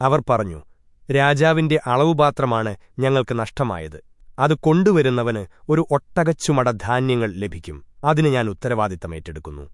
അവർ പറഞ്ഞു രാജാവിന്റെ അളവുപാത്രമാണ് ഞങ്ങൾക്ക് നഷ്ടമായത്. അത് കൊണ്ടുവരുന്നവന് ഒരു ഒട്ടകച്ചുമട ധാന്യങ്ങൾ ലഭിക്കും. അതിന് ഞാൻ ഉത്തരവാദിത്തമേറ്റെടുക്കുന്നു